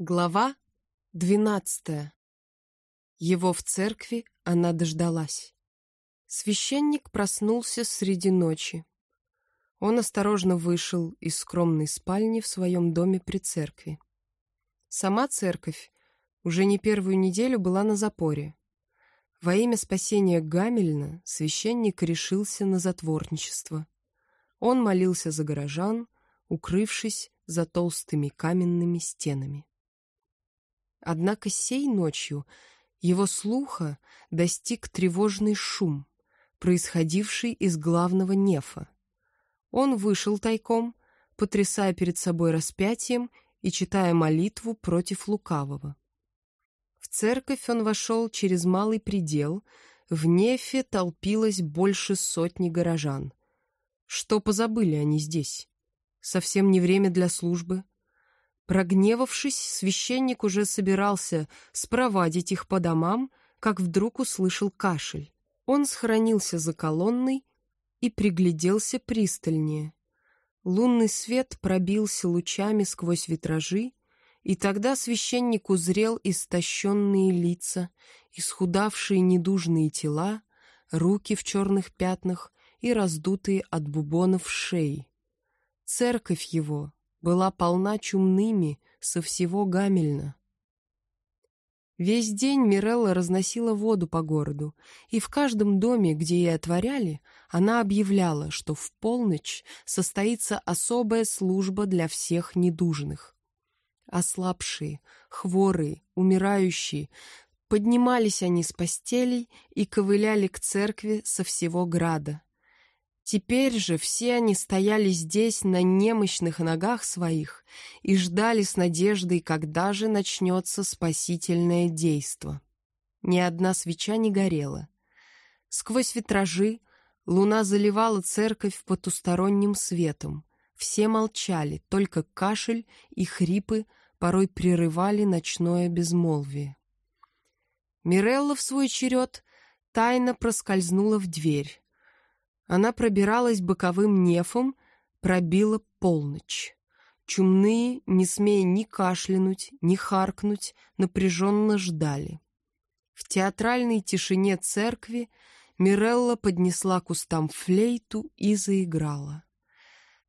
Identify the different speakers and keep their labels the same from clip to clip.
Speaker 1: Глава двенадцатая. Его в церкви она дождалась. Священник проснулся среди ночи. Он осторожно вышел из скромной спальни в своем доме при церкви. Сама церковь уже не первую неделю была на запоре. Во имя спасения Гамельна священник решился на затворничество. Он молился за горожан, укрывшись за толстыми каменными стенами. Однако сей ночью его слуха достиг тревожный шум, происходивший из главного нефа. Он вышел тайком, потрясая перед собой распятием и читая молитву против лукавого. В церковь он вошел через малый предел, в нефе толпилось больше сотни горожан. Что позабыли они здесь? Совсем не время для службы — Прогневавшись, священник уже собирался спровадить их по домам, как вдруг услышал кашель. Он схоронился за колонной и пригляделся пристальнее. Лунный свет пробился лучами сквозь витражи, и тогда священник узрел истощенные лица, исхудавшие недужные тела, руки в черных пятнах и раздутые от бубонов шеи. Церковь его, была полна чумными со всего Гамельна. Весь день Мирелла разносила воду по городу, и в каждом доме, где ей отворяли, она объявляла, что в полночь состоится особая служба для всех недужных. Ослабшие, хворые, умирающие, поднимались они с постелей и ковыляли к церкви со всего града. Теперь же все они стояли здесь на немощных ногах своих и ждали с надеждой, когда же начнется спасительное действо. Ни одна свеча не горела. Сквозь витражи луна заливала церковь потусторонним светом. Все молчали, только кашель и хрипы порой прерывали ночное безмолвие. Мирелла в свой черед тайно проскользнула в дверь. Она пробиралась боковым нефом, пробила полночь. Чумные, не смея ни кашлянуть, ни харкнуть, напряженно ждали. В театральной тишине церкви Мирелла поднесла к устам флейту и заиграла.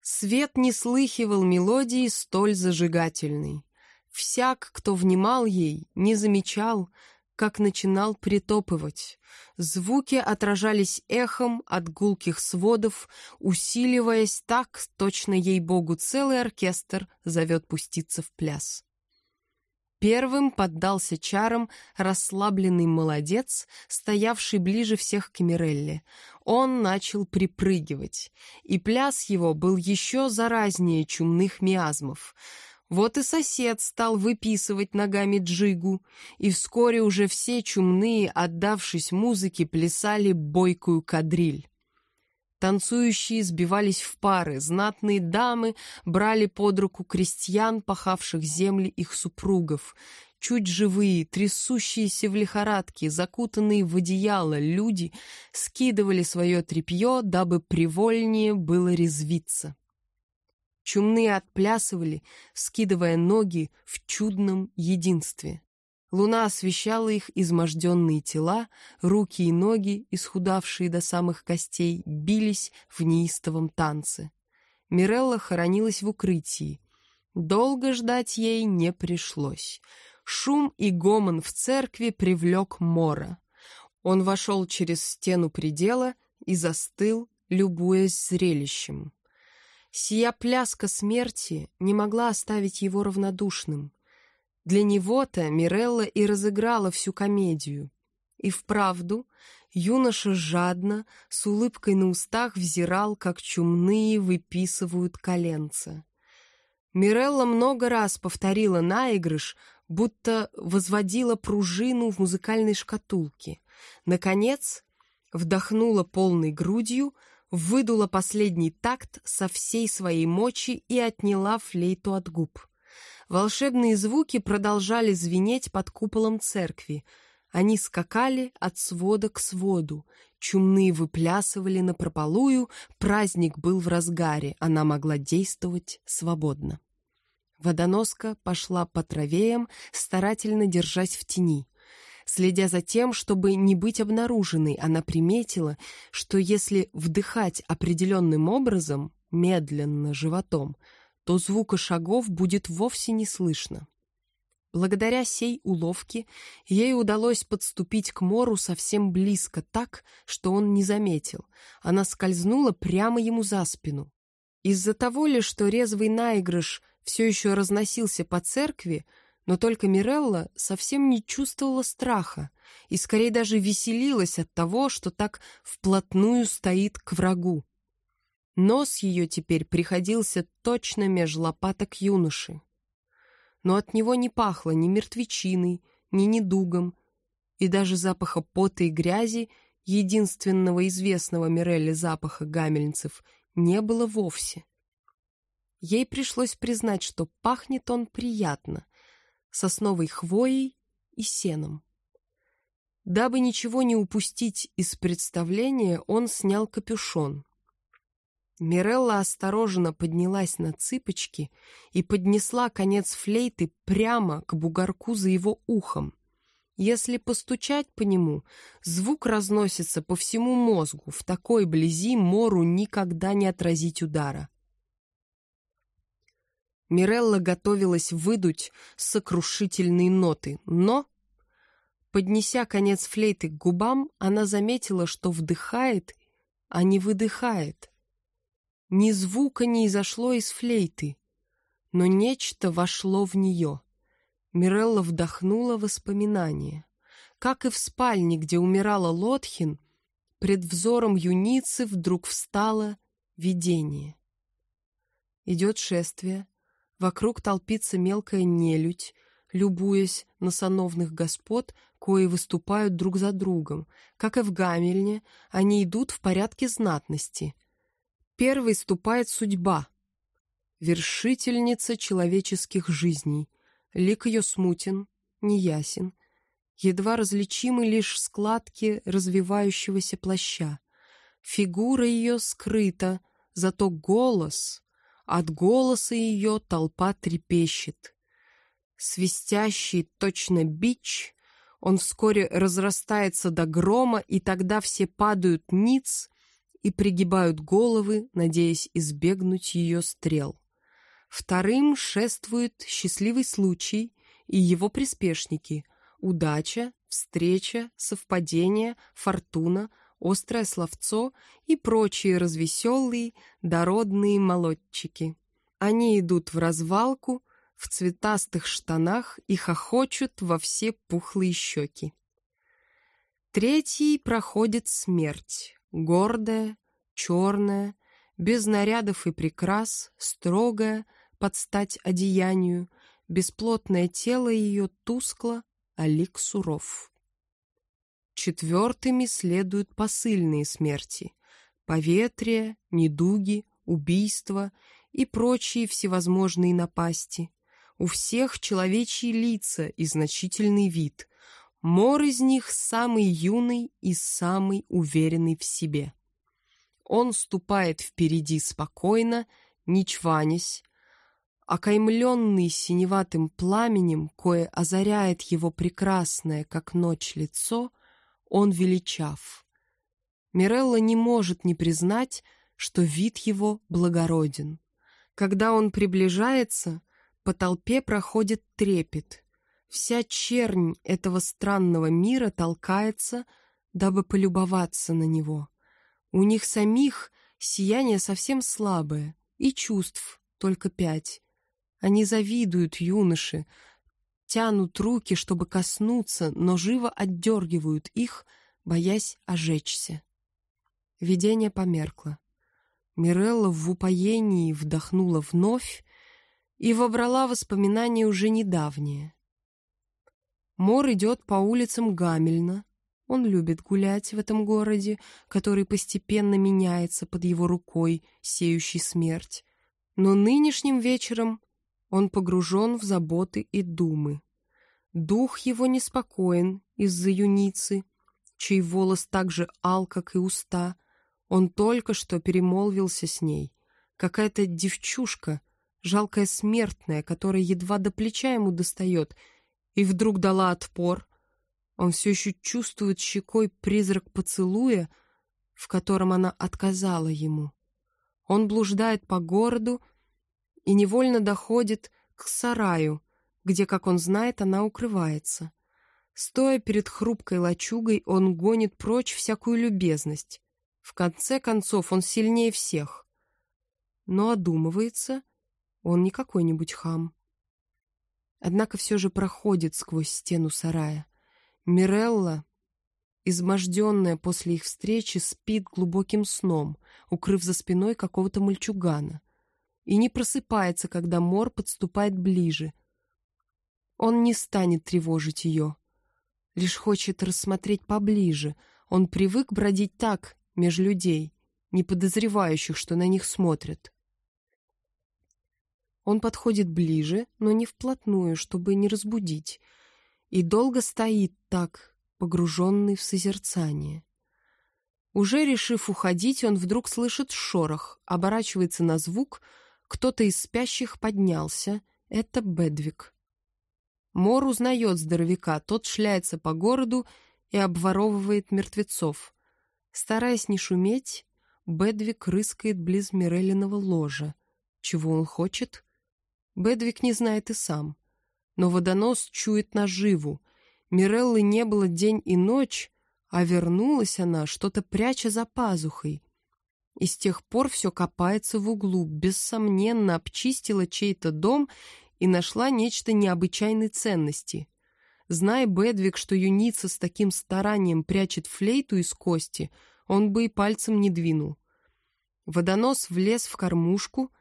Speaker 1: Свет не слыхивал мелодии столь зажигательной. Всяк, кто внимал ей, не замечал, как начинал притопывать. Звуки отражались эхом от гулких сводов, усиливаясь так, точно ей-богу целый оркестр зовет пуститься в пляс. Первым поддался чарам расслабленный молодец, стоявший ближе всех к Мирелле. Он начал припрыгивать, и пляс его был еще заразнее чумных миазмов — вот и сосед стал выписывать ногами джигу, и вскоре уже все чумные, отдавшись музыке, плясали бойкую кадриль. Танцующие сбивались в пары, знатные дамы брали под руку крестьян, пахавших земли их супругов. Чуть живые, трясущиеся в лихорадке, закутанные в одеяло люди скидывали свое тряпье, дабы привольнее было резвиться. Чумные отплясывали, скидывая ноги в чудном единстве. Луна освещала их изможденные тела, руки и ноги, исхудавшие до самых костей, бились в неистовом танце. Мирелла хоронилась в укрытии. Долго ждать ей не пришлось. Шум и гомон в церкви привлек Мора. Он вошел через стену предела и застыл, любуясь зрелищем. Сия пляска смерти не могла оставить его равнодушным. Для него-то Мирелла и разыграла всю комедию. И вправду юноша жадно, с улыбкой на устах взирал, как чумные выписывают коленца. Мирелла много раз повторила наигрыш, будто возводила пружину в музыкальной шкатулке. Наконец, вдохнула полной грудью, выдула последний такт со всей своей мочи и отняла флейту от губ. Волшебные звуки продолжали звенеть под куполом церкви. Они скакали от свода к своду, чумные выплясывали на прополую, праздник был в разгаре, она могла действовать свободно. Водоноска пошла по травеям, старательно держась в тени. Следя за тем, чтобы не быть обнаруженной, она приметила, что если вдыхать определенным образом, медленно, животом, то звука шагов будет вовсе не слышно. Благодаря сей уловке ей удалось подступить к Мору совсем близко, так, что он не заметил. Она скользнула прямо ему за спину. Из-за того ли, что резвый наигрыш все еще разносился по церкви, но только Мирелла совсем не чувствовала страха и скорее даже веселилась от того, что так вплотную стоит к врагу. Нос ее теперь приходился точно меж лопаток юноши. Но от него не пахло ни мертвечиной, ни недугом, и даже запаха пота и грязи, единственного известного Мирелле запаха гамельнцев, не было вовсе. Ей пришлось признать, что пахнет он приятно, сосновой хвоей и сеном. Дабы ничего не упустить из представления, он снял капюшон. Мирелла осторожно поднялась на цыпочки и поднесла конец флейты прямо к бугорку за его ухом. Если постучать по нему, звук разносится по всему мозгу, в такой близи Мору никогда не отразить удара. Мирелла готовилась выдуть сокрушительные ноты, но, поднеся конец флейты к губам, она заметила, что вдыхает, а не выдыхает. Ни звука не изошло из флейты, но нечто вошло в нее. Мирелла вдохнула воспоминания. Как и в спальне, где умирала Лотхин, пред взором юницы вдруг встало видение. Идет шествие, Вокруг толпится мелкая нелюдь, любуясь на сановных господ, кои выступают друг за другом. Как и в Гамельне, они идут в порядке знатности. Первой ступает судьба, вершительница человеческих жизней. Лик ее смутен, неясен, едва различимы лишь складки развивающегося плаща. Фигура ее скрыта, зато голос от голоса ее толпа трепещет. Свистящий точно бич, он вскоре разрастается до грома, и тогда все падают ниц и пригибают головы, надеясь избегнуть ее стрел. Вторым шествует счастливый случай и его приспешники — удача, встреча, совпадение, фортуна — острое словцо и прочие развеселые, дородные молодчики. Они идут в развалку, в цветастых штанах и хохочут во все пухлые щеки. Третий проходит смерть, гордая, черная, без нарядов и прикрас, строгая, под стать одеянию, бесплотное тело ее тускло, а лик суров. Четвертыми следуют посыльные смерти, поветрия, недуги, убийства и прочие всевозможные напасти. У всех человечьи лица и значительный вид. Мор из них самый юный и самый уверенный в себе. Он ступает впереди спокойно, не чванясь, окаймленный синеватым пламенем, кое озаряет его прекрасное, как ночь, лицо, он величав. Мирелла не может не признать, что вид его благороден. Когда он приближается, по толпе проходит трепет. Вся чернь этого странного мира толкается, дабы полюбоваться на него. У них самих сияние совсем слабое, и чувств только пять. Они завидуют юноше, тянут руки, чтобы коснуться, но живо отдергивают их, боясь ожечься. Видение померкло. Мирелла в упоении вдохнула вновь и вобрала воспоминания уже недавние. Мор идет по улицам Гамельна. Он любит гулять в этом городе, который постепенно меняется под его рукой, сеющий смерть. Но нынешним вечером он погружен в заботы и думы. Дух его неспокоен из-за юницы, чей волос так же ал, как и уста. Он только что перемолвился с ней. Какая-то девчушка, жалкая смертная, которая едва до плеча ему достает, и вдруг дала отпор. Он все еще чувствует щекой призрак поцелуя, в котором она отказала ему. Он блуждает по городу и невольно доходит к сараю, где, как он знает, она укрывается. Стоя перед хрупкой лачугой, он гонит прочь всякую любезность. В конце концов, он сильнее всех. Но одумывается, он не какой-нибудь хам. Однако все же проходит сквозь стену сарая. Мирелла, изможденная после их встречи, спит глубоким сном, укрыв за спиной какого-то мальчугана, и не просыпается, когда Мор подступает ближе. Он не станет тревожить ее, лишь хочет рассмотреть поближе. Он привык бродить так, меж людей, не подозревающих, что на них смотрят. Он подходит ближе, но не вплотную, чтобы не разбудить, и долго стоит так, погруженный в созерцание. Уже решив уходить, он вдруг слышит шорох, оборачивается на звук, кто-то из спящих поднялся, это Бедвик. Мор узнает здоровяка, тот шляется по городу и обворовывает мертвецов. Стараясь не шуметь, Бедвик рыскает близ Мирелиного ложа. Чего он хочет? Бедвик не знает и сам. Но водонос чует наживу. Миреллы не было день и ночь, а вернулась она, что-то пряча за пазухой. И с тех пор все копается в углу, бессомненно обчистила чей-то дом и нашла нечто необычайной ценности. Зная Бедвик, что юница с таким старанием прячет флейту из кости, он бы и пальцем не двинул. Водонос влез в кормушку,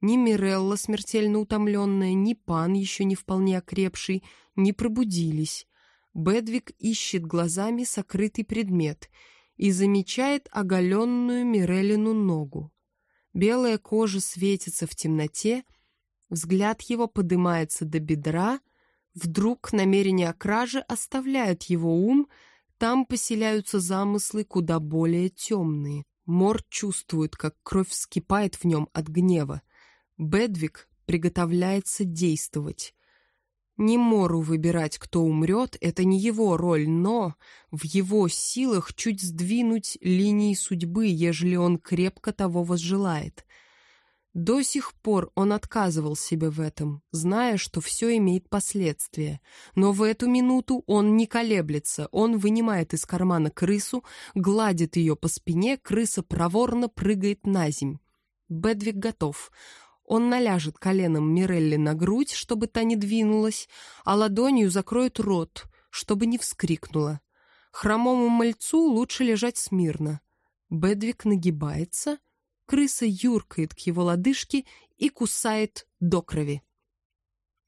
Speaker 1: ни Мирелла, смертельно утомленная, ни пан, еще не вполне окрепший, не пробудились. Бедвик ищет глазами сокрытый предмет и замечает оголенную Мирелину ногу. Белая кожа светится в темноте, взгляд его поднимается до бедра, Вдруг намерения о краже оставляют его ум, там поселяются замыслы куда более темные. Мор чувствует, как кровь вскипает в нем от гнева. Бедвик приготовляется действовать. Не Мору выбирать, кто умрет, это не его роль, но в его силах чуть сдвинуть линии судьбы, ежели он крепко того возжелает. До сих пор он отказывал себе в этом, зная, что все имеет последствия. Но в эту минуту он не колеблется, он вынимает из кармана крысу, гладит ее по спине, крыса проворно прыгает на земь. Бедвик готов. Он наляжет коленом Мирелли на грудь, чтобы та не двинулась, а ладонью закроет рот, чтобы не вскрикнула. Хромому мальцу лучше лежать смирно. Бедвик нагибается — крыса юркает к его лодыжке и кусает до крови.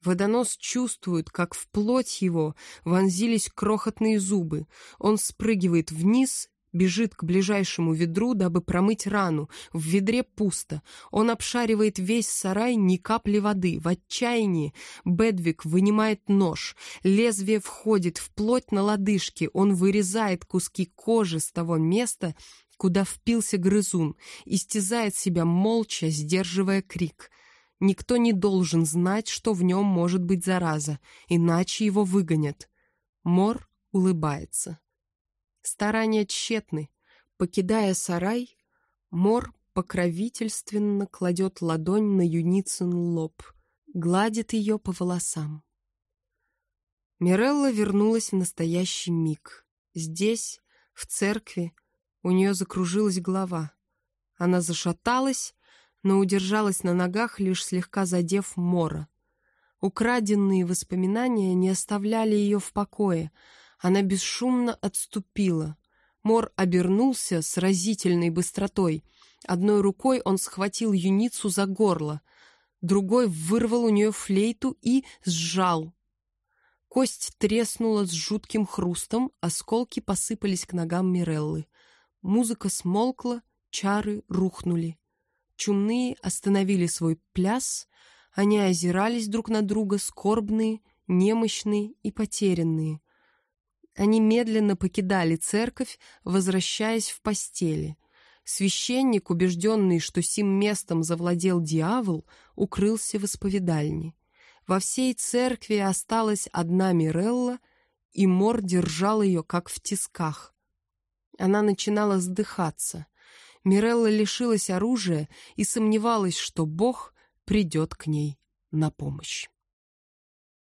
Speaker 1: Водонос чувствует, как в плоть его вонзились крохотные зубы. Он спрыгивает вниз, бежит к ближайшему ведру, дабы промыть рану. В ведре пусто. Он обшаривает весь сарай, ни капли воды. В отчаянии Бедвик вынимает нож. Лезвие входит в плоть на лодыжке. Он вырезает куски кожи с того места, куда впился грызун, истязает себя молча, сдерживая крик. Никто не должен знать, что в нем может быть зараза, иначе его выгонят. Мор улыбается. Старания тщетны. Покидая сарай, Мор покровительственно кладет ладонь на Юницын лоб, гладит ее по волосам. Мирелла вернулась в настоящий миг. Здесь, в церкви, у нее закружилась голова. Она зашаталась, но удержалась на ногах, лишь слегка задев Мора. Украденные воспоминания не оставляли ее в покое. Она бесшумно отступила. Мор обернулся с разительной быстротой. Одной рукой он схватил юницу за горло, другой вырвал у нее флейту и сжал. Кость треснула с жутким хрустом, осколки посыпались к ногам Миреллы. Музыка смолкла, чары рухнули. Чумные остановили свой пляс, они озирались друг на друга, скорбные, немощные и потерянные. Они медленно покидали церковь, возвращаясь в постели. Священник, убежденный, что сим местом завладел дьявол, укрылся в исповедальне. Во всей церкви осталась одна Мирелла, и Мор держал ее, как в тисках. Она начинала сдыхаться. Мирелла лишилась оружия и сомневалась, что Бог придет к ней на помощь.